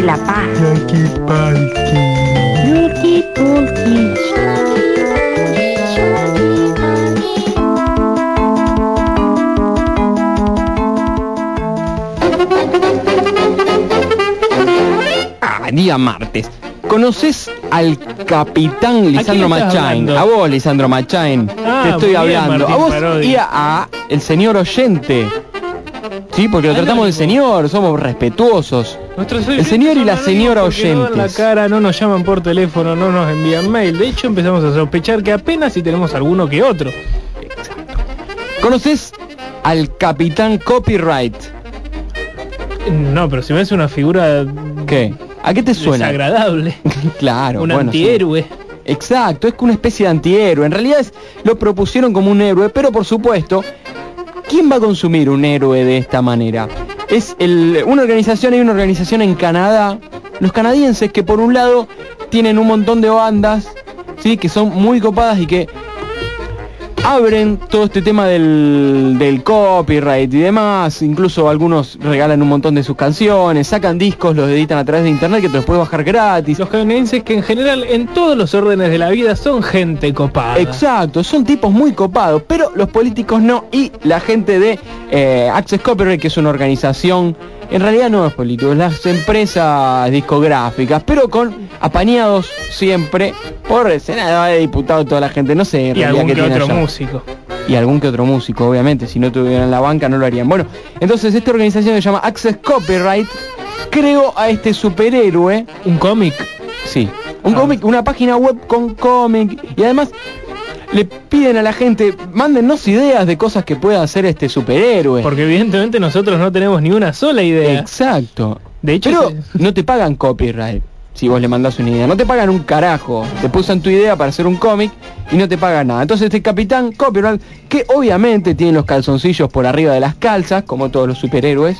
no la paz. Yuki Pulki. Ah, día martes. ¿Conoces al capitán Lisandro Machain? hablando? A vos, Lisandro Machain. Ah, te estoy bien, hablando. A vos Parodi. y a, a el señor oyente. Sí, porque lo tratamos de señor, somos respetuosos. El señor y la oyentes señora porque No la oyentes. cara, no nos llaman por teléfono, no nos envían mail. De hecho, empezamos a sospechar que apenas si tenemos alguno que otro. ¿Conoces al capitán Copyright? No, pero si me hace una figura ¿Qué? ¿A qué te suena? desagradable. claro, un bueno, sí. antihéroe. Exacto, es que una especie de antihéroe. En realidad es- lo propusieron como un héroe, pero por supuesto, ¿quién va a consumir un héroe de esta manera? Es una organización, hay una organización en Canadá, los canadienses que por un lado tienen un montón de bandas, ¿sí? que son muy copadas y que abren todo este tema del, del copyright y demás, incluso algunos regalan un montón de sus canciones, sacan discos, los editan a través de internet que te los puedes bajar gratis. Los canadienses que en general en todos los órdenes de la vida son gente copada. Exacto, son tipos muy copados, pero los políticos no y la gente de eh, Access Copyright, que es una organización, en realidad no es político, es las empresas discográficas, pero con apañados siempre por el Senado de diputados, toda la gente, no sé, en y algún que tiene otro allá. músico. Y algún que otro músico, obviamente, si no tuvieran la banca no lo harían. Bueno, entonces esta organización se llama Access Copyright creó a este superhéroe Un cómic. Sí. Un Ah. cómic, una página web con cómic y además le piden a la gente, mándennos ideas de cosas que pueda hacer este superhéroe. Porque evidentemente nosotros no tenemos ni una sola idea. Exacto. De hecho, Pero se- no te pagan copyright si vos le mandás una idea. No te pagan un carajo. Te pusan tu idea para hacer un cómic y no te pagan nada. Entonces este capitán copyright, que obviamente tiene los calzoncillos por arriba de las calzas, como todos los superhéroes,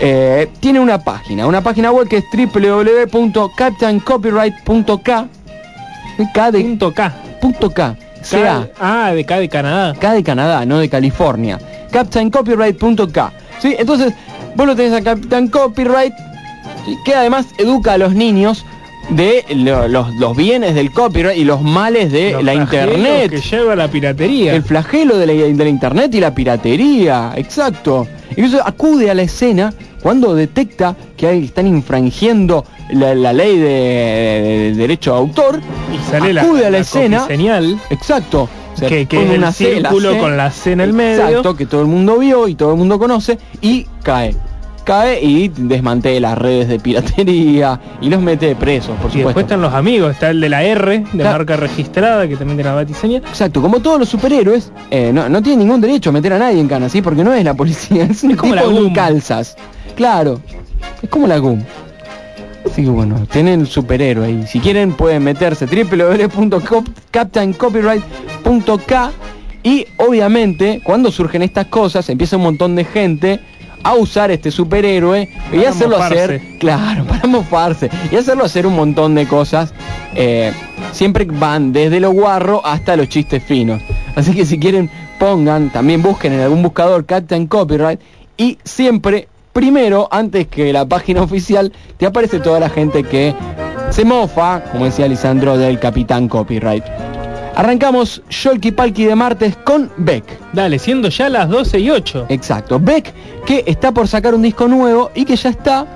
eh, tiene una página, una página web que es www.captaincopyright.k K de Punto K. punto K, CA, Ah, de K de Canadá. K de Canadá, no de California. CaptainCopyright.k. ¿Sí? Entonces, vos lo tenés a Captain Copyright, y que además educa a los niños de lo- los, los bienes del copyright y los males de Los la internet. Que lleva la piratería. El flagelo de la, de la internet y la piratería, exacto. Incluso acude a la escena cuando detecta que están infringiendo la, la ley de, de- de derecho de autor. y sale la, acude a la escena. señal Exacto. Que, que pone el una C, la círculo C, con la C en el medio. Exacto, que todo el mundo vio y todo el mundo conoce y cae. Cae y desmantela las redes de piratería y los mete presos, por Y después supuesto. están los amigos, está el de la R, de Claro. marca registrada, que también tiene la batiseña. Exacto, como todos los superhéroes, eh, no, no tienen ningún derecho a meter a nadie en cana, ¿sí? Porque no es la policía, es un como tipo la calzas. Claro, es como la GUM. Así que bueno, tienen el superhéroe y si quieren pueden meterse www.captaincopyright.k y obviamente cuando surgen estas cosas empieza un montón de gente a usar este superhéroe y Para hacerlo hacer, claro, para mofarse y hacerlo hacer un montón de cosas. eh, siempre van desde lo guarro hasta los chistes finos. Así que si quieren pongan, también busquen en algún buscador Captain Copyright y siempre primero, antes que la página oficial, te aparece toda la gente que se mofa, como decía Lisandro, del Capitán Copyright. Arrancamos Sholky Palki de martes con Beck. Dale, siendo ya las 12 y 8. Exacto, Beck que está por sacar un disco nuevo y que ya está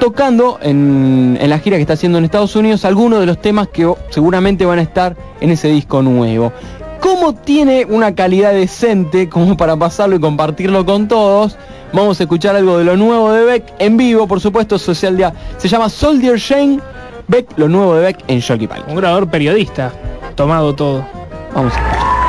tocando en, en la gira que está haciendo en Estados Unidos algunos de los temas que seguramente van a estar en ese disco nuevo. Como tiene una calidad decente como para pasarlo y compartirlo con todos, vamos a escuchar algo de lo nuevo de Beck en vivo, por supuesto, social día. Se llama Soldier Shane, Beck, lo nuevo de Beck en Shocky Palki. Un grabador periodista, tomado todo. Vamos a.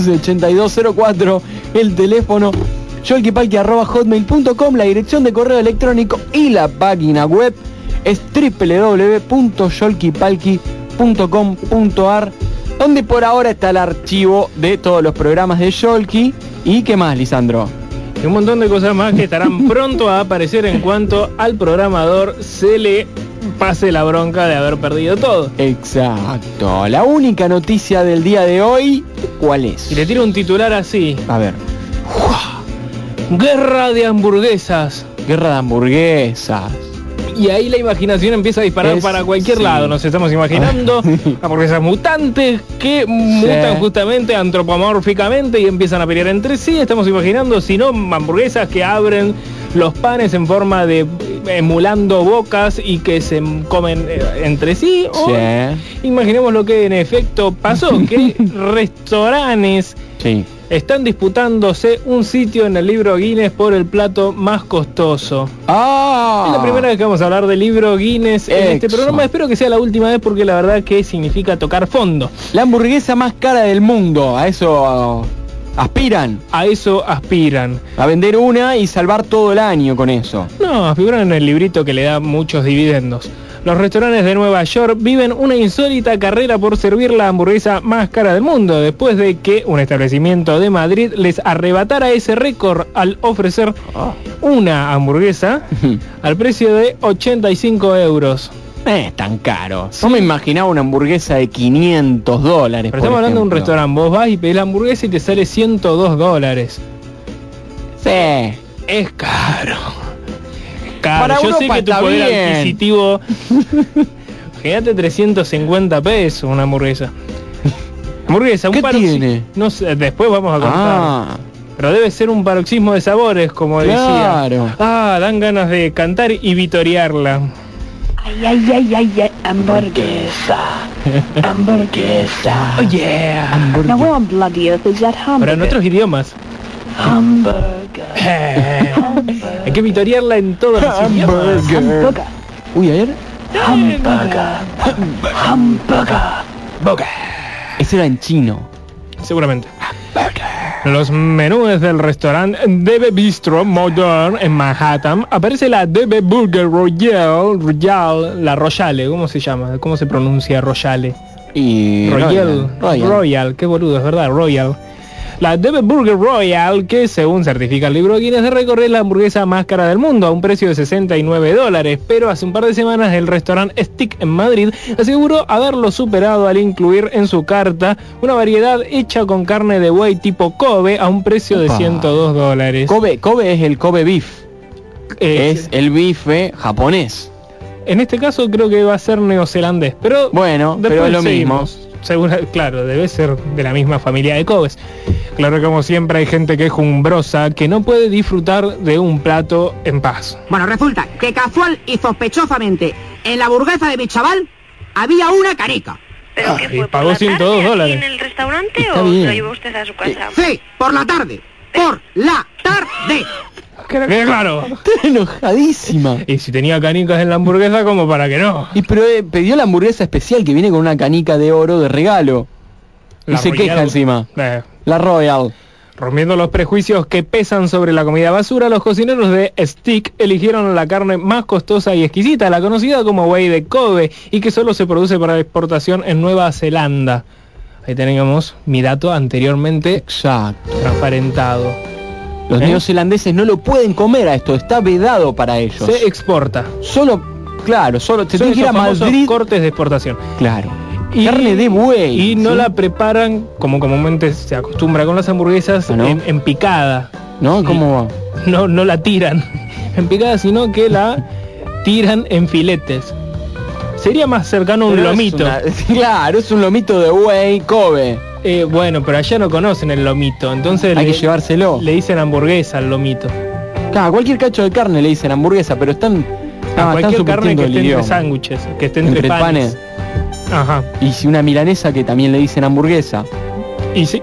411 8204 el teléfono hotmail.com la dirección de correo electrónico y la página web es www.yolkipalki.com.ar donde por ahora está el archivo de todos los programas de Yolki. Y qué más Lisandro un montón de cosas más que estarán pronto a aparecer en cuanto al programador se le pase la bronca de haber perdido todo. exacto la única noticia del día de hoy ¿cuál es? Y le tiro un titular así. a ver Guerra de hamburguesas. guerra de hamburguesas Y ahí la imaginación empieza a disparar Es- para cualquier sí. lado. Nos estamos imaginando hamburguesas mutantes que mutan justamente antropomórficamente y empiezan a pelear entre sí. Estamos imaginando, si no, hamburguesas que abren los panes en forma de emulando bocas y que se comen eh, entre sí. O sí imaginemos lo que en efecto pasó, que restaurantes sí están disputándose un sitio en el libro Guinness por el plato más costoso. ah Es la primera vez que vamos a hablar del libro Guinness en este programa. Espero que sea la última vez porque la verdad que significa tocar fondo. La hamburguesa más cara del mundo, a eso aspiran, A eso aspiran. a vender una y salvar todo el año con eso. No, figuran en el librito que le da muchos dividendos. Los restaurantes de Nueva York viven una insólita carrera por servir la hamburguesa más cara del mundo, después de que un establecimiento de Madrid les arrebatara ese récord al ofrecer una hamburguesa al precio de 85 euros. No es tan caro. No me imaginaba una hamburguesa de 500 dólares. Pero estamos hablando de un restaurante, vos vas y pedís la hamburguesa y te sale 102 dólares. Sí. Es caro. Caro. Para Yo sé que tu poder bien. adquisitivo. Fíjate 350 pesos una hamburguesa. Hamburguesa, un ¿Qué tiene? No sé, después vamos a contar. Ah, Pero debe ser un paroxismo de sabores, como Claro. decía. Ah, dan ganas de cantar y vitorearla. Ay, ay, ay, ay, ay, hamburguesa. Hamburguesa. Oh yeah. Now where on bloody earth is that Pero en hamburger? otros idiomas. Hamburger. Hay que vitorearla en todos los idiomas. Hamburger. uy, a ver. Hamburger. Hamburger. Boca. Ese era en chino. Seguramente. Los menús del restaurante DB Bistro Modern en Manhattan aparece la DB Burger Royale, Royale, la Royale, ¿cómo se llama? ¿Cómo se pronuncia Royale? Y Royal, Royal. Royal, qué boludo, es verdad, Royal. La DB Burger Royal, que según certifica el libro Guinness de récord es la hamburguesa más cara del mundo, a un precio de 69 dólares, pero hace un par de semanas el restaurante Stick en Madrid aseguró haberlo superado al incluir en su carta una variedad hecha con carne de buey tipo Kobe a un precio de Opa. 102 dólares. Kobe, Kobe es el Kobe beef. Eh, Es el bife japonés. En este caso creo que va a ser neozelandés, pero Bueno, después pero es lo seguimos. Segura- claro, debe ser de la misma familia de Cobes. Claro que como siempre hay gente que es jumbrosa, que no puede disfrutar de un plato en paz. Bueno, resulta que casual y sospechosamente en la burguesa de mi chaval había una canica. ¿Pero Ah, qué y fue? pagó ¿Por la 102 tarde aquí dólares. en el restaurante Está o bien. lo llevó usted a su casa? Sí, por la tarde. Por la tarde. Quede claro. Está enojadísima. Y si tenía canicas en la hamburguesa, como para que no. Y pero eh, pidió la hamburguesa especial que viene con una canica de oro de regalo. Y se Royal. queja encima. Eh, La Royal. Rompiendo los prejuicios que pesan sobre la comida basura, los cocineros de Stick eligieron la carne más costosa y exquisita, la conocida como buey de Kobe, y que solo se produce para exportación en Nueva Zelanda. Ahí tenemos mi dato anteriormente Exacto. transparentado. Los ¿Eh? neozelandeses no lo pueden comer a esto, está vedado para ellos. Se exporta. Solo, claro, solo te Son tiene que ir a Madrid. cortes de exportación. Claro. Y- Carne de buey. Y no ¿sí? la preparan como comúnmente se acostumbra con las hamburguesas Ah, ¿no? en, en picada. ¿No? ¿Cómo va? No, no la tiran en picada, sino que la tiran en filetes. Sería más cercano a un Pero es lomito. una- claro, es un lomito de buey, Kobe. Eh, bueno, pero allá no conocen el lomito, entonces Hay le, que llevárselo. le dicen hamburguesa al lomito. Claro, cualquier cacho de carne le dicen hamburguesa, pero están, A ah, están cualquier carne subvirtiendo que esté entre sándwiches, que esté entre, Entre panes. panes. Ajá. Y si una milanesa que también le dicen hamburguesa. Y sí.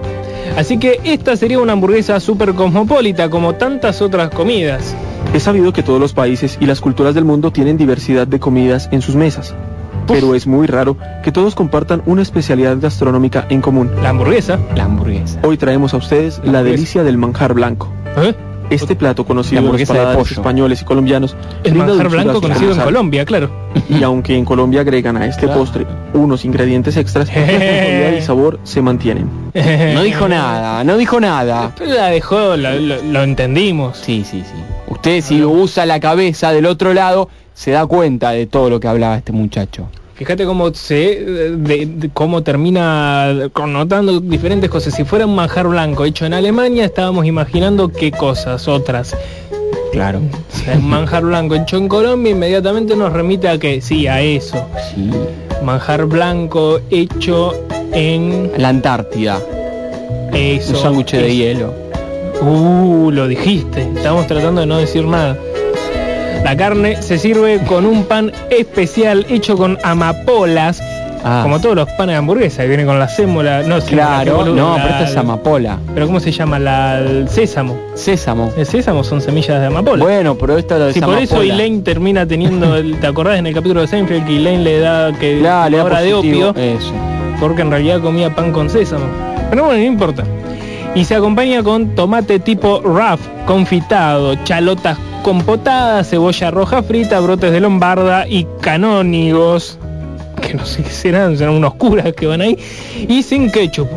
Así que esta sería una hamburguesa súper cosmopolita, como tantas otras comidas. Es sabido que todos los países y las culturas del mundo tienen diversidad de comidas en sus mesas, pero es muy raro que todos compartan una especialidad gastronómica en común. La hamburguesa. La hamburguesa. Hoy traemos a ustedes la hamburguesa. delicia del manjar blanco. ¿eh? Este plato La conocido en los paladares españoles y colombianos El manjar blanco conocido en. Colombia, claro. Y aunque en Colombia agregan a este Claro. postre unos ingredientes extras, la calidad y sabor se mantienen. No dijo nada, no dijo nada. Pero la dejó, lo, lo- lo entendimos. Sí, sí, sí. Usted si usa la cabeza del otro lado, se da cuenta de todo lo que hablaba este muchacho. Fíjate cómo se de- de cómo termina connotando diferentes cosas. Si fuera un manjar blanco hecho en Alemania, estábamos imaginando qué cosas, otras. Claro. Si un manjar blanco hecho en Colombia, inmediatamente nos remite a que sí, a eso. Sí. Manjar blanco hecho en La Antártida. eso. Un sándwich de es- hielo. Uh, lo dijiste. Estamos tratando de no decir nada. La carne se sirve con un pan especial hecho con amapolas, Ah, como todos los panes de hamburguesa, que viene con la sémola. No, claro. No, la- pero esta es amapola. Pero ¿cómo se llama? La, el sésamo. Sésamo. El sésamo son semillas de amapola. Bueno, pero esta es si por eso amapola. Elaine termina teniendo, el- ¿te acordás en el capítulo de Seinfeld que Elaine le da que Claro, le da de opio? Eso. porque en realidad comía pan con sésamo. Pero bueno, no importa. Y se acompaña con tomate tipo ruff, confitado, chalotas compotadas, cebolla roja frita, brotes de lombarda y canónigos, que no sé qué serán, serán unos curas que van ahí, y sin ketchup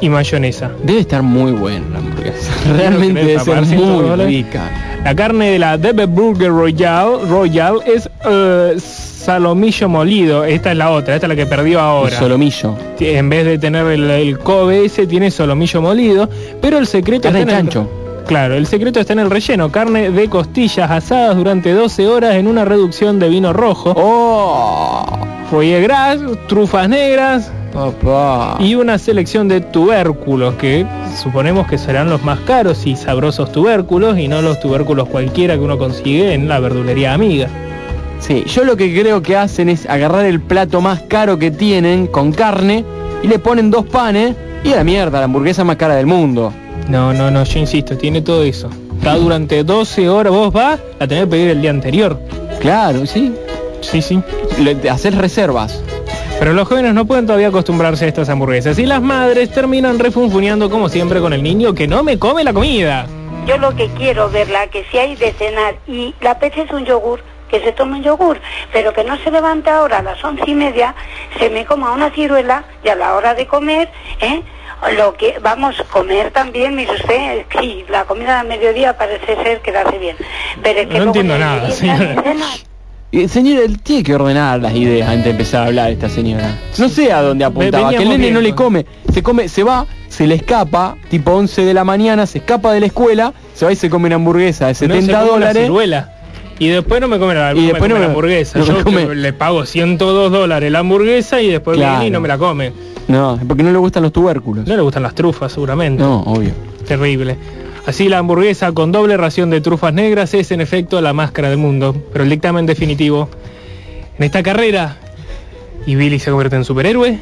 y, mayonesa. Debe estar muy buena la hamburguesa. Realmente debe ser pagar 100 muy dólares. rica. La carne de la Debe Burger Royal, Royal es eh, salomillo molido. Esta es la otra, esta es la que perdió El ahora. solomillo. en vez de tener el, el Kobe ese tiene solomillo molido, pero el secreto está de el- chancho. Claro, el secreto está en el relleno. Carne de costillas asadas durante 12 horas en una reducción de vino rojo. ¡Oh! Foie gras, trufas negras Papá. y una selección de tubérculos que suponemos que serán los más caros y sabrosos tubérculos y no los tubérculos cualquiera que uno consigue en la verdulería amiga. Sí, yo lo que creo que hacen es agarrar el plato más caro que tienen con carne y le ponen dos panes y a la mierda, la hamburguesa más cara del mundo. No, no, no, yo insisto, tiene todo eso. Está durante 12 horas, vos vas, la tenés que pedir el día anterior. Claro, sí. Sí, sí. Hacer reservas. Pero los jóvenes no pueden todavía acostumbrarse a estas hamburguesas y las madres terminan refunfuneando como siempre con el niño que no me come la comida. Yo lo que quiero verla, que si hay de cenar y la es un yogur, que se tome un yogur, pero que no se levante ahora a las once y media, se me coma una ciruela y a la hora de comer, ¿eh? Lo que vamos a comer también, mire usted, sí, la comida de mediodía parece ser que la hace bien, pero es que No entiendo nada, señora. Señora, él tiene que ordenar las ideas antes de empezar a hablar esta señora. No sé a dónde apuntaba, que el nene no le come, se come, se va, se le escapa, tipo 11 de la mañana, se escapa de la escuela, se va y se come una hamburguesa de No se 70 come la dólares. ciruela. Y después no me come la, Y me después come no la me- hamburguesa. no Yo come. le pago 102 dólares la hamburguesa y después Claro. viene y no me la come. No, porque no le gustan los tubérculos. No le gustan las trufas, seguramente. No, obvio. Terrible. Así la hamburguesa con doble ración de trufas negras es en efecto la máscara del mundo. Pero el dictamen definitivo en esta carrera, y Billy se convierte en superhéroe,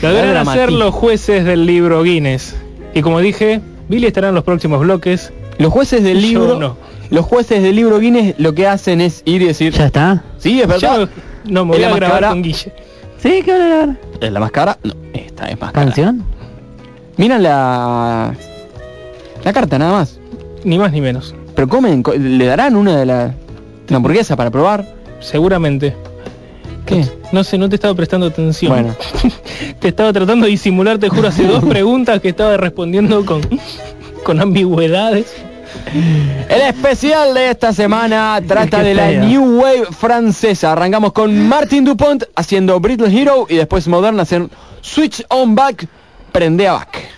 lo deberán hacer los jueces del libro Guinness. Y como dije, Billy estará en los próximos bloques. Los jueces del libro, no. Los jueces del libro Guinness lo que hacen es ir y decir, ¿Ya está? sí, es verdad. No me ¿Es voy a más grabar cara? con Guille. Sí, ¿qué hablar? ¿Es la más cara? No, esta es más cara. ¿Canción? Miran la la carta nada más. Ni más ni menos. Pero comen, co- le darán una de la una hamburguesa para probar. Seguramente. ¿Qué? No sé, no te estaba prestando atención. Bueno. te estaba tratando de disimular, te juro, hace dos preguntas que estaba respondiendo con, con ambigüedades. El especial de esta semana trata de la. New Wave francesa. Arrancamos con Martin Dupont haciendo Brittle Hero y después Modern haciendo Switch on Back, prende a back.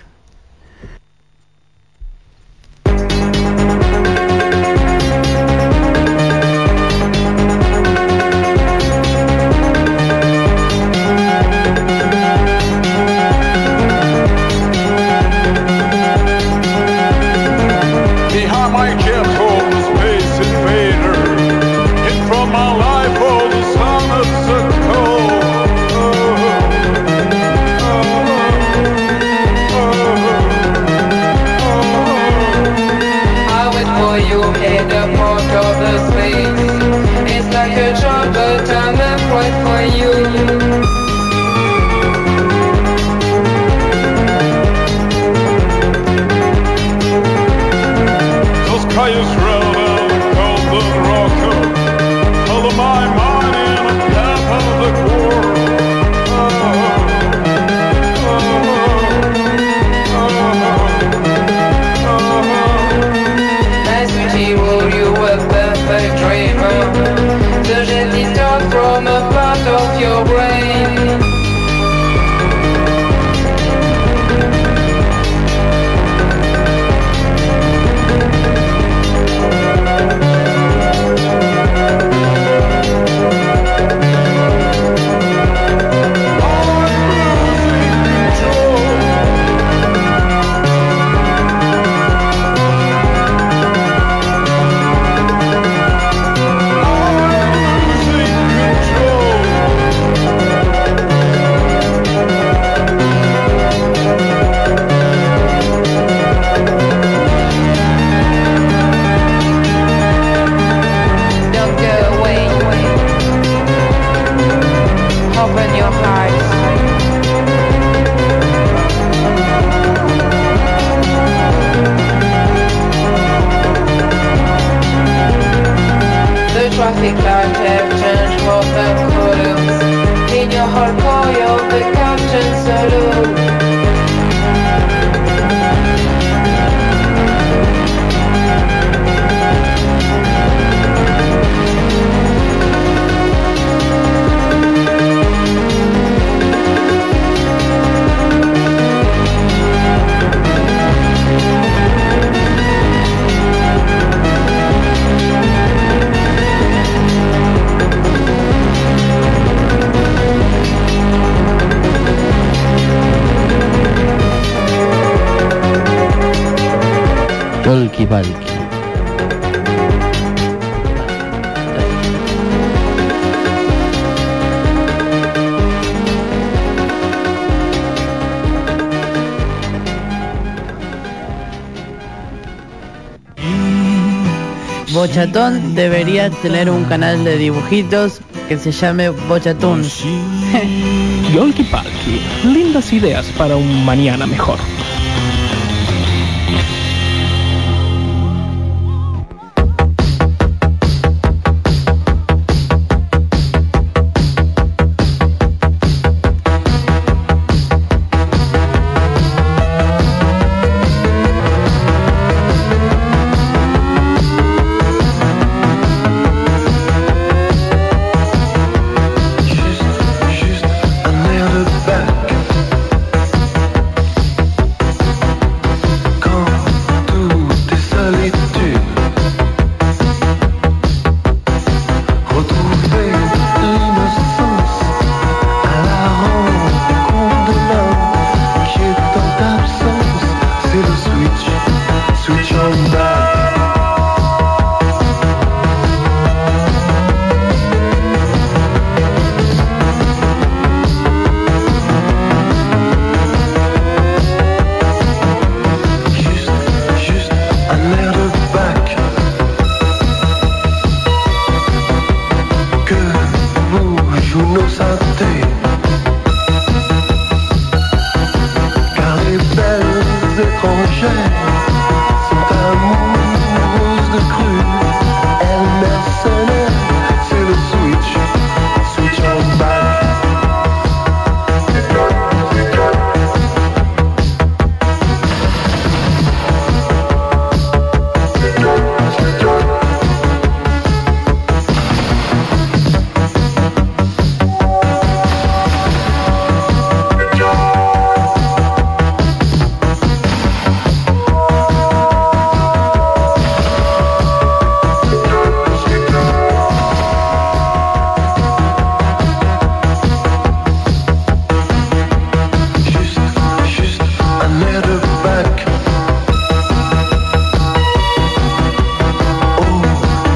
Tener un canal de dibujitos que se llame Bochatón. Yolki Palki, lindas ideas para un mañana mejor.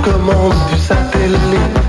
Commande du satellite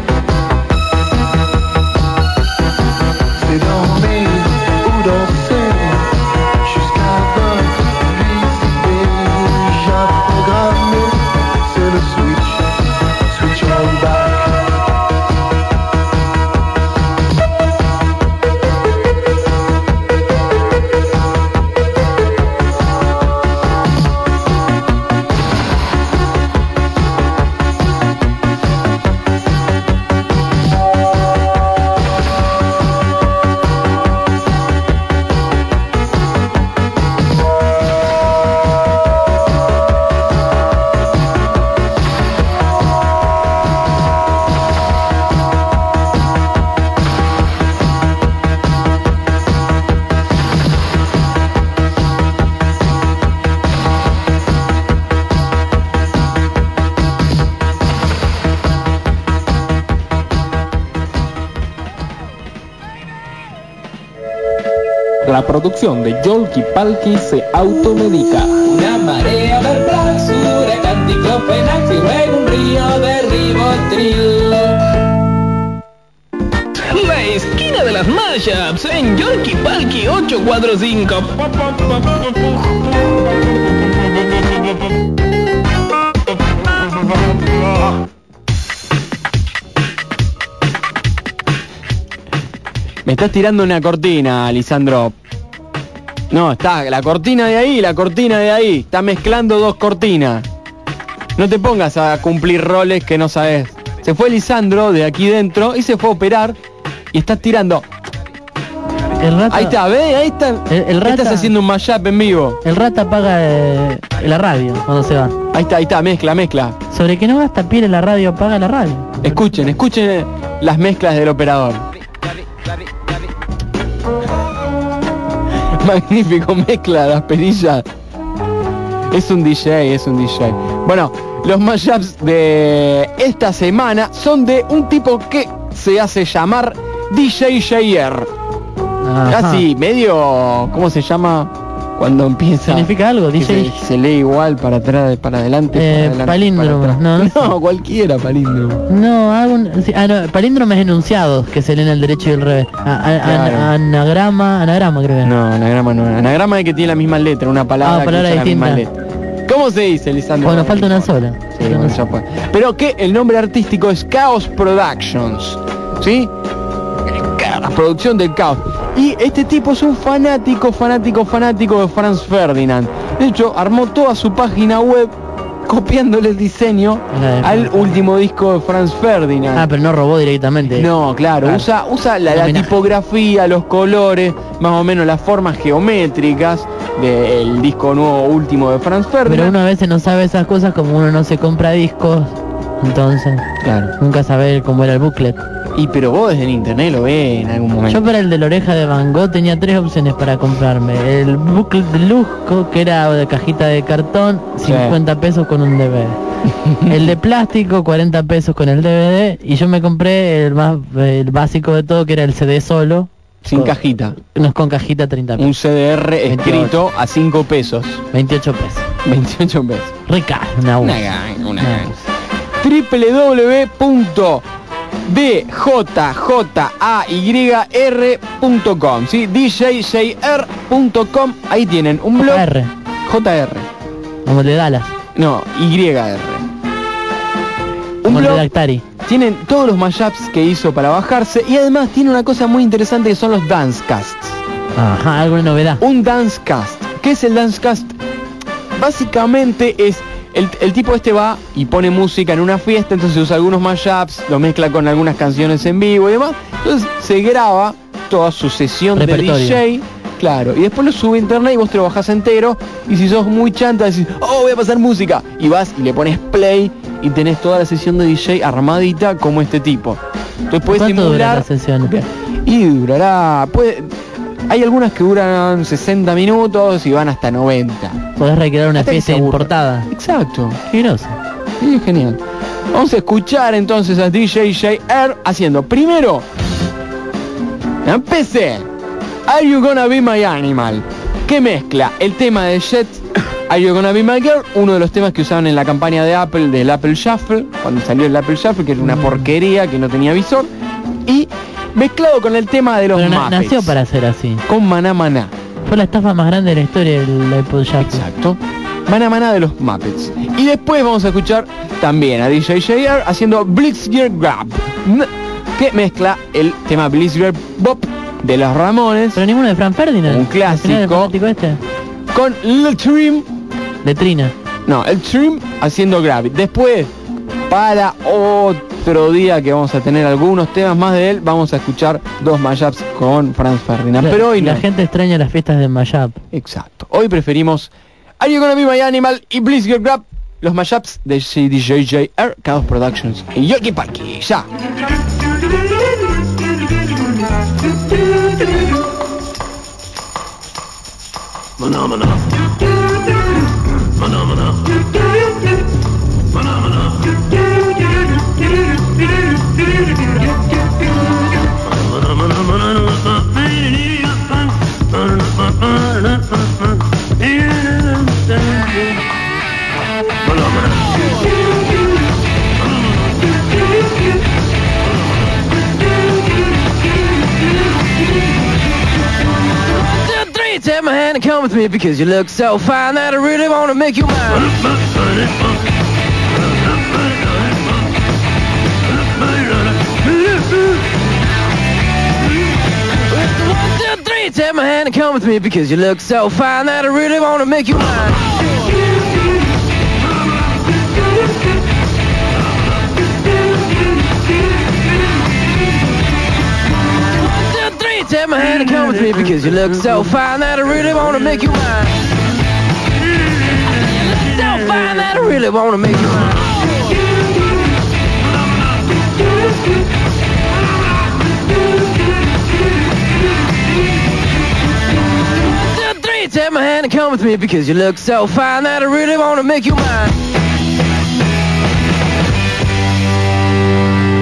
producción de Yolki Palki se automedica. Una marea de basura, canticlofenax y luego un río de ribotril. La esquina de las mashups en Yorkie Palki 845. Me estás tirando una cortina, Lisandro. No, está la cortina de ahí, la cortina de ahí. Está mezclando dos cortinas. No te pongas a cumplir roles que no sabes. Se fue Lisandro de aquí dentro y se fue a operar y estás tirando. El rata, Ahí está, ¿ves? Ahí está. El, el rata, Estás haciendo un mashup en vivo. el rata apaga eh, la radio cuando se va. Ahí está, ahí está, mezcla, mezcla. Sobre que no gasta piel en la radio, apaga la radio. Escuchen, escuchen las mezclas del operador. Magnífico mezcla las perillas. Es un DJ, es un DJ. Bueno, los mashups de esta semana son de un tipo que se hace llamar DJ Jayer. Casi medio, ¿cómo se llama? Cuando empieza. ¿Significa algo? DJ. Se, se lee igual para atrás, para adelante. Eh, para adelante, palíndromo, para atrás. no, no cualquiera palíndromo. No, sí, ah, no, palíndromes enunciados que se leen al derecho y al revés. A- a- Claro. an- anagrama, anagrama creo. No, anagrama no. Anagrama es que tiene la misma letra, una palabra, Ah, palabra que usa la misma distinta. letra. ¿Cómo se dice, Lisandro? Bueno, falta una sola. Sí, bueno, ya fue. Pero que el nombre artístico es Chaos Productions. ¿Sí? La producción del caos. Y este tipo es un fanático, fanático, fanático de Franz Ferdinand. De hecho, armó toda su página web copiándole el diseño al último disco de Franz Ferdinand. Ah, pero no robó directamente. No, claro, Claro. usa, usa la, tipografía, los colores, más o menos las formas geométricas del disco nuevo último de Franz Pero Ferdinand. uno a veces no sabe esas cosas como uno no se compra discos. Entonces, Claro. nunca sabe cómo era el booklet. Y pero vos desde el internet lo ves en algún momento. Yo para el de la oreja de Van Gogh tenía tres opciones para comprarme. El booklet de lujo, que era de cajita de cartón, 50 pesos con un DVD. el de plástico, 40 pesos con el DVD. Y yo me compré el más el básico de todo, que era el CD solo. Sin con- cajita. No es con cajita 30 pesos. Un CDR escrito a 5 pesos. 28 pesos. 28 pesos. Rica, una Una ganga, una Nah. www.djayr.com ¿sí? djjr.com ahí tienen un blog JR, JR como de Dallas, no YR un de blog Dactari. tienen todos los mashups que hizo para bajarse y además tiene una cosa muy interesante que son los dancecasts Ajá, alguna novedad. un dancecast. ¿Qué es el dancecast? Básicamente es el, el tipo este va y pone música en una fiesta, entonces usa algunos mashups, lo mezcla con algunas canciones en vivo y demás. Entonces se graba toda su sesión de. DJ, claro, y después lo sube a internet y vos te lo bajás entero y si sos muy chanta decís, "Oh, voy a pasar música" y vas y le pones play y tenés toda la sesión de DJ armadita como este tipo. Entonces puedes ¿Cuánto dura simular la sesión? y durará, puede, hay algunas que duran 60 minutos y van hasta 90. Podés recrear una Hasta que fiesta se aburra. importada. Exacto. Qué groso. Sí, genial. Vamos a escuchar entonces a DJ JR haciendo primero empecé Are You Gonna Be My Animal que mezcla el tema de Jet Are You Gonna Be My Girl uno de los temas que usaban en la campaña de Apple del Apple Shuffle cuando salió el Apple Shuffle que era una porquería que no tenía visor y mezclado con el tema de los Pero na- Muppets nació para ser así. con Maná Maná Fue la estafa más grande de la historia del iPod Shuffle. Exacto. Maná Maná de los Muppets. Y después vamos a escuchar también a DJ JR haciendo Blitzgear Grab, que mezcla el tema Blitzgear Bop de los Ramones Pero ninguno de Fran Ferdinand. Un ¿Al final el clásico. este? con el Trim, De Trina. no, el Trim haciendo Grab. Después, para otro día que vamos a tener algunos temas más de él, vamos a escuchar dos mashups con Franz Ferdinand. La- Pero hoy la no. gente extraña las fiestas de Mayap. Exacto. Hoy preferimos Are You Gonna Be My Animal y Please Get Grab, los mashups de CDJJR, Chaos Productions y Yoki Parky. Ya. Two, and come with me because you look so fine that I really want to make you mine. One, two, three, take my hand and come with me because you look so fine that I really want to make you mine. Take my hand and come with me because you look so fine that I really want to make you mine. You look so fine that I really want to make you mine. Two, three, take my hand and come with me because you look so fine that I really want to make you mine.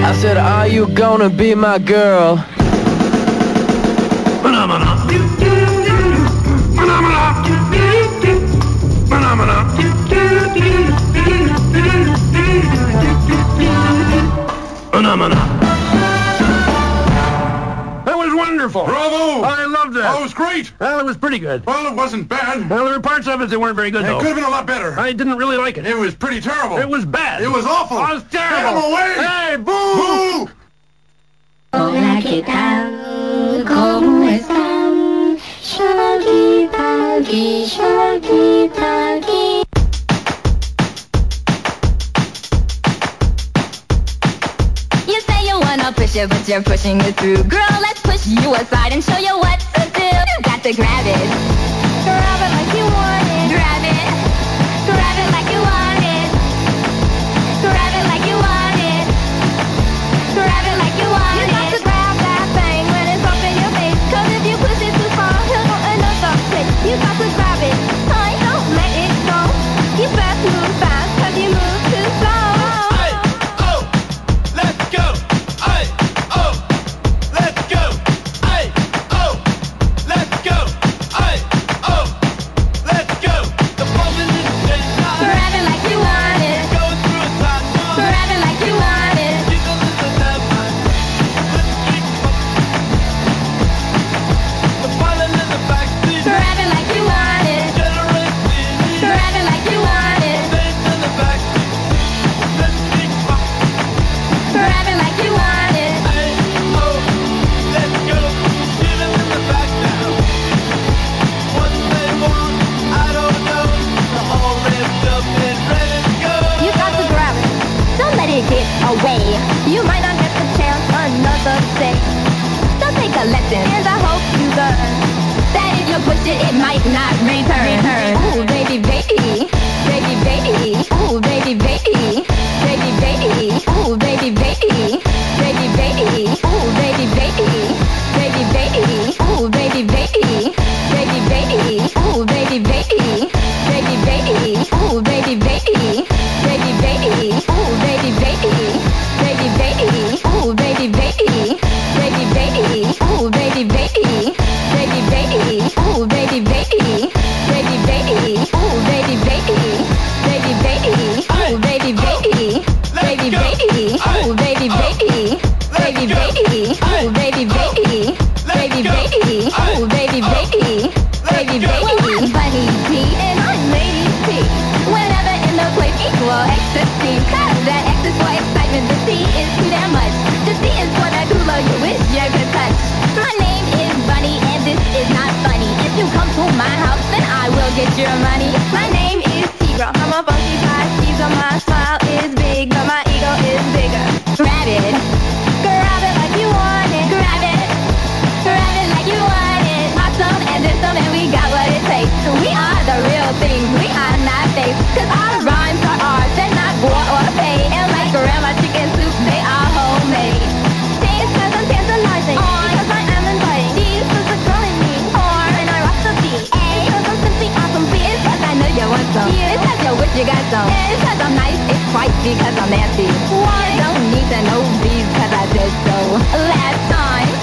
I said, are you gonna be my girl? Phenomena. Phenomena. Phenomena. Phenomena. That was wonderful. Bravo! I loved that. Oh, it was great. Well, it was pretty good. Well, it wasn't bad. Well, there were parts of it that weren't very good, it though. It could have been a lot better. I didn't really like it. It was pretty terrible. It was bad. It was awful. I was terrible. Get him away! Hey, boo! Boo! Oh, knock it down. ¿cómo están? Shaggy, Shaggy, You say you wanna push it, but you're pushing it through. Girl, let's push you aside and show you what to do. You got to grab it. Grab it like you want it. Grab it. Grab it like you want way. You might not get the chance another day. So take a lesson, and I hope you learn that if you push it, it might not return. return. Ooh, baby, baby, baby, baby, ooh, baby, baby, baby, baby. You got some. It's 'cause cause I'm nice, it's quite because I'm nasty. Why? Don't need to know these cause I did so last time.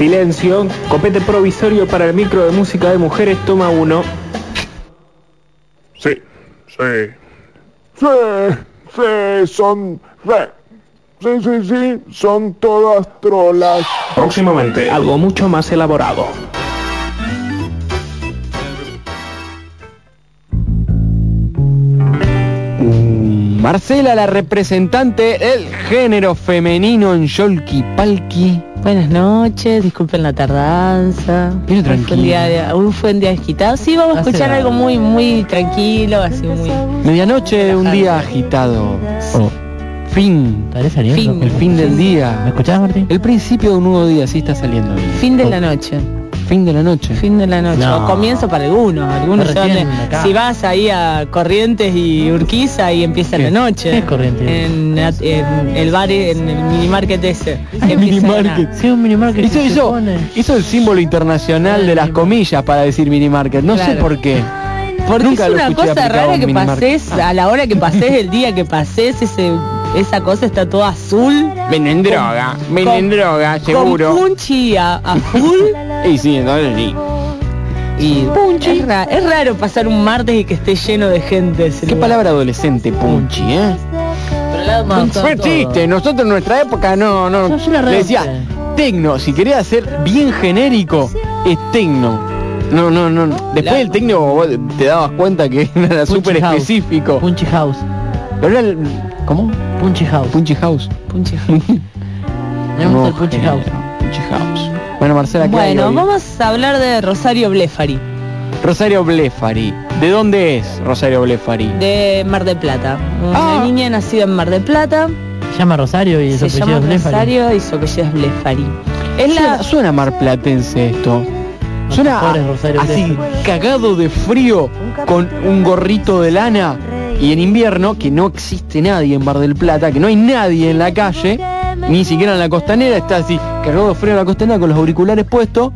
silencio. Copete provisorio para el micro de música de mujeres, toma uno. Sí, sí. Sí, sí, son... Sí, sí, sí, sí, son todas trolas. Próximamente, algo mucho más elaborado. Marcela, la representante del género femenino en Yolki Palki. Buenas noches, disculpen la tardanza. Fue un día, de- hoy fue un día agitado. Sí, vamos a escuchar algo muy, muy tranquilo, así muy... Medianoche, un día agitado. Oh, Fin. Fin. El fin del día. ¿Me escuchás, Martín? El principio de un nuevo día, sí está saliendo bien. Fin de la noche. Fin de la noche. Fin de la noche. No. O comienzo para algunos. Algunos recién si vas ahí a Corrientes y Urquiza y empieza ¿Qué? la noche. ¿Qué es Corrientes? En, en el bar, en el minimarket ese. El minimarket. la- Sí, un minimarket. Hizo, el símbolo internacional de las comillas para decir minimarket. No sé por qué. Porque Nunca es una cosa rara que pases, a la hora que pases, el día que pases, ese, esa cosa está toda azul. Venden droga, venden droga, seguro. Con punchi a, a full. Y sí, entonces sí. y es, ra- es raro pasar un martes y que esté lleno de gente. Qué lugar. palabra adolescente, punchi, ¿eh? Fue chiste, nosotros en nuestra época no, no. Le decía, tecno, si quería ser bien genérico, es tecno. No, no, no. Después del tecno vos te dabas cuenta que era súper específico. Punchy House. Pero era el- ¿Cómo? Punchy House. Punchy House. Punchy House. Me gusta el Punchy género. House. Punchy House. Bueno, Marcela, ¿qué Bueno, vamos a hablar de Rosario Blefari, Rosario Blefari. ¿De dónde es Rosario Blefari? de Mar del Plata. Una Ah. niña nacida en Mar del Plata, Se llama Rosario y su se apellido llama es Blefari. Rosario y su apellido es Blefari. Es Suena, la... suena marplatense esto. Suena así, cagado de frío, con un gorrito de lana. Y en invierno, que no existe nadie en Mar del Plata, que no hay nadie en la calle, ni siquiera en la costanera, está así, cagado de frío en la costanera con los auriculares puestos,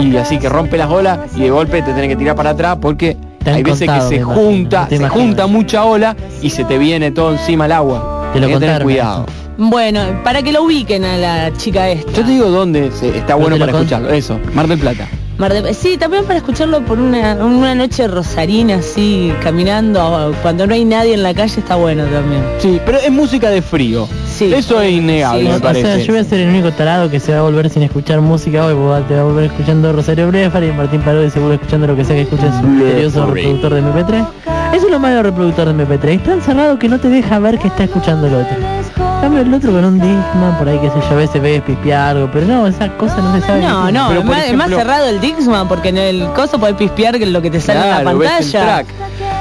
y así que rompe las olas y de golpe te tenés que tirar para atrás porque hay veces contado, que se imagino, junta, se imagino. junta mucha ola y se te viene todo encima el agua. Te lo Tenés que tener cuidado. Bueno, para que lo ubiquen a la chica esta. Yo te digo dónde se- está bueno para escucharlo, eso, Mar del Plata. Mar del- Sí, también para escucharlo por una, una noche rosarina así, caminando, cuando no hay nadie en la calle está bueno también. Sí, pero es música de frío. Sí. Eso es innegable, Sí, me o O parece. sea, yo voy a ser el único tarado que se va a volver sin escuchar música hoy, vos te va a volver escuchando Rosario Blefari y Martín Parodi se vuelve escuchando lo que sea que escuche en su misterioso reproductor de MP3. Eso es lo malo del reproductor de MP3, es tan cerrado que no te deja ver que está escuchando el otro. Cambio el otro con un Discman, por ahí que se yo, a veces ves pispear algo, pero no, esa cosa no se sabe. No, no, Pero, es más, cerrado el Dixman porque en el coso podés pispear que lo que te sale Claro, en la el pantalla.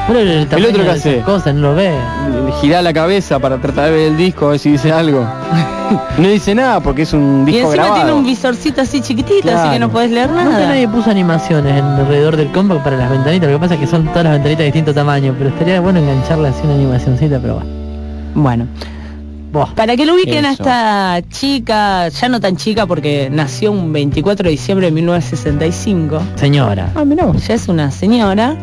Pero el, tamaño otro que hace? cosas no lo ve. Girá la cabeza para tratar de ver el disco, a ver si dice algo. No dice nada porque es un Y disco encima grabado. tiene un visorcito así chiquitito, así que no podés leer nada. nadie puso animaciones en- alrededor del combo para las ventanitas, lo que pasa es que son todas las ventanitas de distinto tamaño, pero estaría bueno engancharle así una animacioncita, pero bueno. Bueno. Buah. Para que lo ubiquen a esta chica, ya no tan chica porque nació un 24 de diciembre de 1965, Señora. Ah, mirá ya es una señora,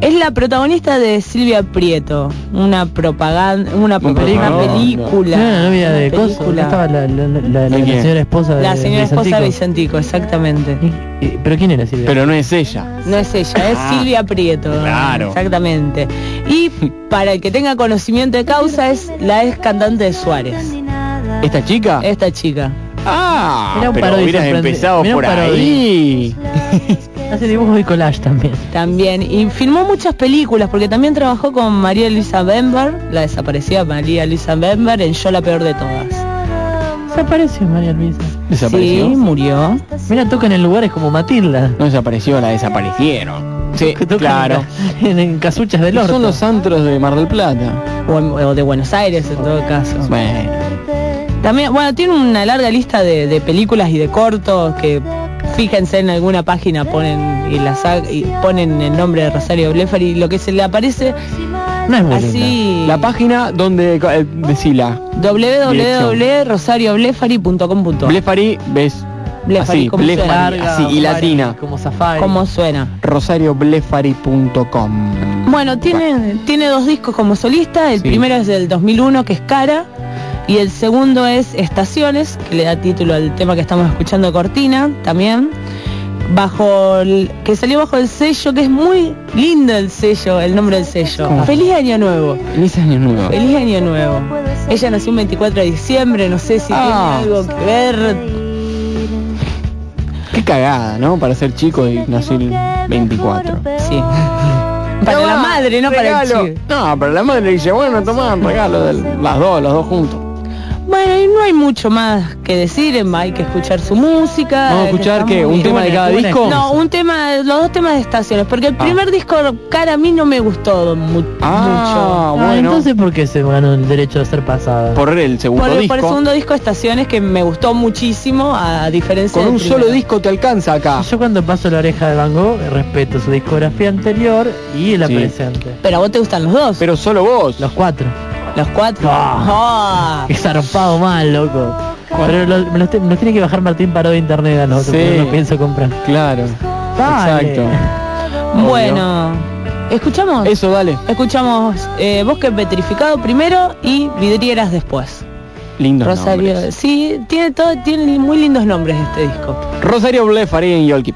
es la protagonista de Silvia Prieto, una propaganda, una, una película. No, era novia de una Coso, ¿dónde película. estaba la, la- la- la- ¿De quién? la señora esposa de La señora esposa de Vicentico? Vicentico, exactamente. Y- ¿Pero quién era Silvia? Pero no es ella. No es ella, es Ah, Silvia Prieto. claro. Exactamente. Y para el que tenga conocimiento de causa es la ex cantante de Suárez. ¿Esta chica? Esta chica. Ah, pero hubieras empezado por ahí. Hace dibujos y collage también. También. Y filmó muchas películas porque también trabajó con María Luisa Bember, la desaparecida María Luisa Bember en Yo la peor de todas. Desapareció María Luisa. ¿Desapareció? Sí, murió. Mira, tocan en lugares como Matilda. No desapareció, la desaparecieron. Sí, claro. En, en casuchas del orto. Son los antros de Mar del Plata. O, en- o de Buenos Aires en todo caso. Bueno. También, bueno, tiene una larga lista de, de películas y de cortos que fíjense en alguna página ponen y la y ponen el nombre de Rosario Blefari y lo que se le aparece No es muy así La página donde eh, decila. www.rosarioblefari.com.ar Blefari, ves. Blefari, así, como Blefari, suena. así, y latina. Como Safari. como suena. rosarioblefari.com. Bueno, tiene, tiene dos discos como solista. El Sí. primero es del 2001, que es Cara. Y el segundo es Estaciones, que le da título al tema que estamos escuchando, Cortina, también. Bajo el, que salió bajo el sello, que es muy lindo el sello, el nombre del sello. ¿Cómo? Feliz Año Nuevo. Feliz año nuevo. Feliz Año Nuevo. Ella nació un 24 de diciembre, no sé si Ah. tiene algo que ver. Qué cagada, ¿no? Para ser chico y nacer el 24. Sí. Para la madre, no para el regalo. chico. No, para la madre dice, bueno, toma regalo de las dos, los dos juntos. Bueno, y no hay mucho más que decir, hay que escuchar su música. Vamos a que escuchar qué, un tema de cada disco. No, un tema, los dos temas de estaciones, porque el primer disco cara a mí no me gustó mu- Ah, mucho. Ah, entonces ¿por qué se ganó el derecho de ser pasada? Por el segundo Por el, disco. por el segundo disco Estaciones que me gustó muchísimo a diferencia Con un solo disco te alcanza acá. Yo cuando paso la oreja de Van Gogh respeto su discografía anterior y la Sí. presente. Pero a vos te gustan los dos. Pero solo vos. Los cuatro. Los cuatro. Qué zarpado mal, loco. Pero lo- me los, te- me los tiene que bajar Martín Paró de internet a los otros, Sí. no pienso comprar. Claro. Dale. Exacto. Bueno, escuchamos. Eso, dale. Escuchamos eh, Bosque Petrificado primero y Vidrieras después. Lindos Rosario, nombres. sí, tiene todo, tiene muy lindos nombres este disco. Rosario Blefari en Yolki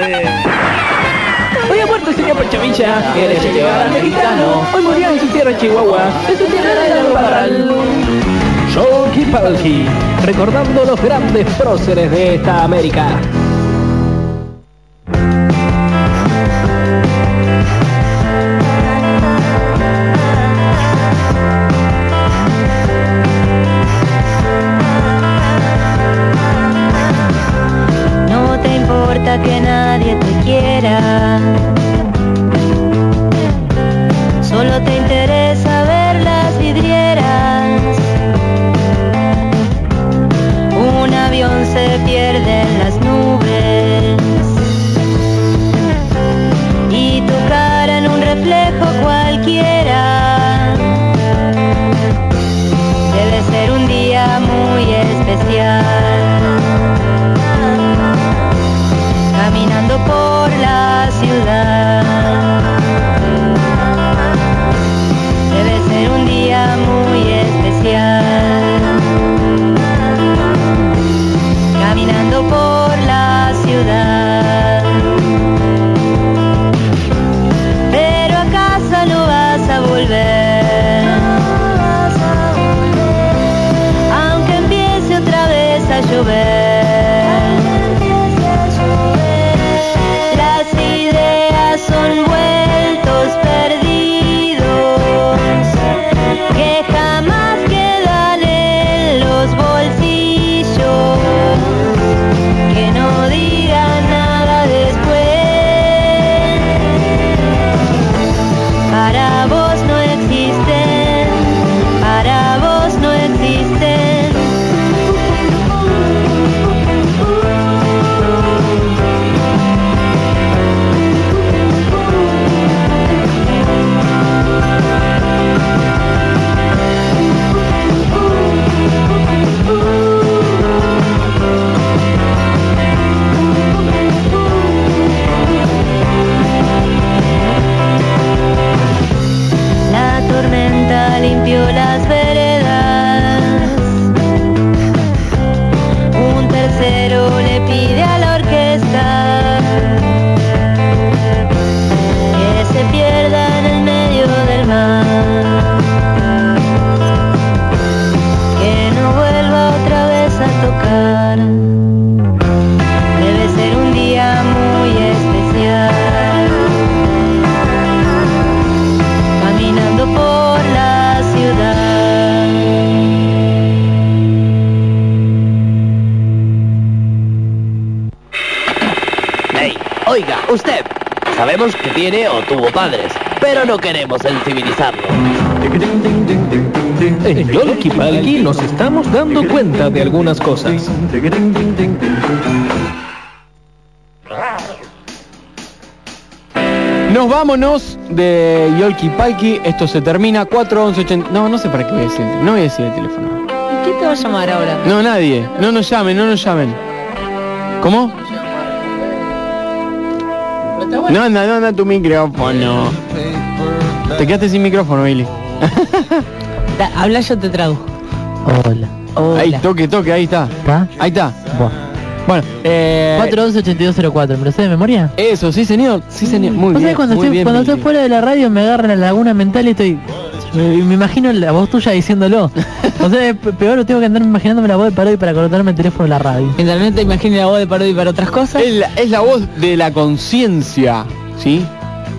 Hoy ha muerto el señor Pachavilla, que derecho llevar al mexicano. Hoy murió en su tierra Chihuahua, en su tierra de la Parral. Shoki Palki, recordando los grandes próceres de esta América. No queremos sensibilizarlo. En Yolki Palki nos estamos dando cuenta de algunas cosas. Nos vámonos de Yolki Palki. Esto se termina 41180. No, no sé para qué voy a decir. No voy a decir el teléfono. ¿Quién te va a llamar ahora? No, nadie. No nos llamen, no nos llamen. ¿Cómo? No anda, no anda tu micrófono. Te quedaste sin micrófono, Billy. Da- habla yo te tradujo. Hola. Ahí, toque, toque, ahí está. Ahí está. Bueno, eh... 412-8204, ¿me lo sé de memoria? Eso, sí señor, sí señor, muy ¿Vos bien, sabés cuando, muy estoy, bien, cuando estoy fuera de la radio me agarra la laguna mental y estoy... Me, me imagino la voz tuya diciéndolo. O sea, peor tengo que andar imaginándome la voz de Parodi para conectarme el teléfono de la radio. Mientras te imagines la voz de Parodi para otras cosas. Es la, es la voz de la conciencia, ¿sí?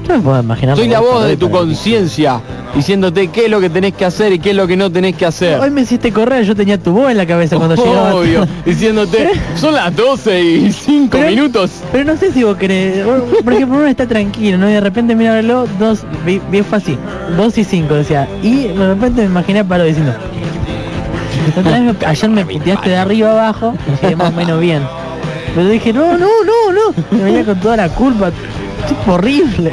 Me puedo imaginar Soy la voz de tu conciencia, diciéndote qué es lo que tenés que hacer y qué es lo que no tenés que hacer. Hoy me hiciste correr, yo tenía tu voz en la cabeza cuando llegaba. Obvio, diciéndote, son las 12 y 5 minutos. Pero no sé si vos querés, por ejemplo, uno está tranquilo, ¿no? Y de repente mira el reloj, dos, bien así, dos y cinco, decía. Y de repente me imaginé a Paro diciendo... Ayer me puteaste de arriba abajo, y más o menos bien. Pero dije, no, no, no, no. Me venía con toda la culpa. Horrible.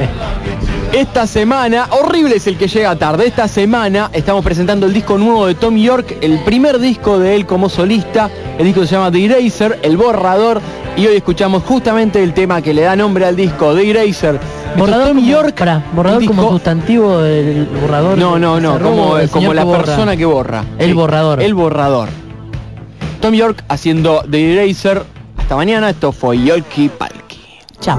Esta semana, horrible es el que llega tarde, esta semana estamos presentando el disco nuevo de Tom York, el primer disco de él como solista, el disco se llama The Eraser, El Borrador, y hoy escuchamos justamente el tema que le da nombre al disco, The Eraser. Borrador Tom como- York, pará, borrador como sustantivo del borrador. No, no, no, como, como la borra. persona que borra. El Sí, borrador. El borrador. Tom York haciendo The Eraser, Hasta mañana, esto fue Yolki Palki. Chao.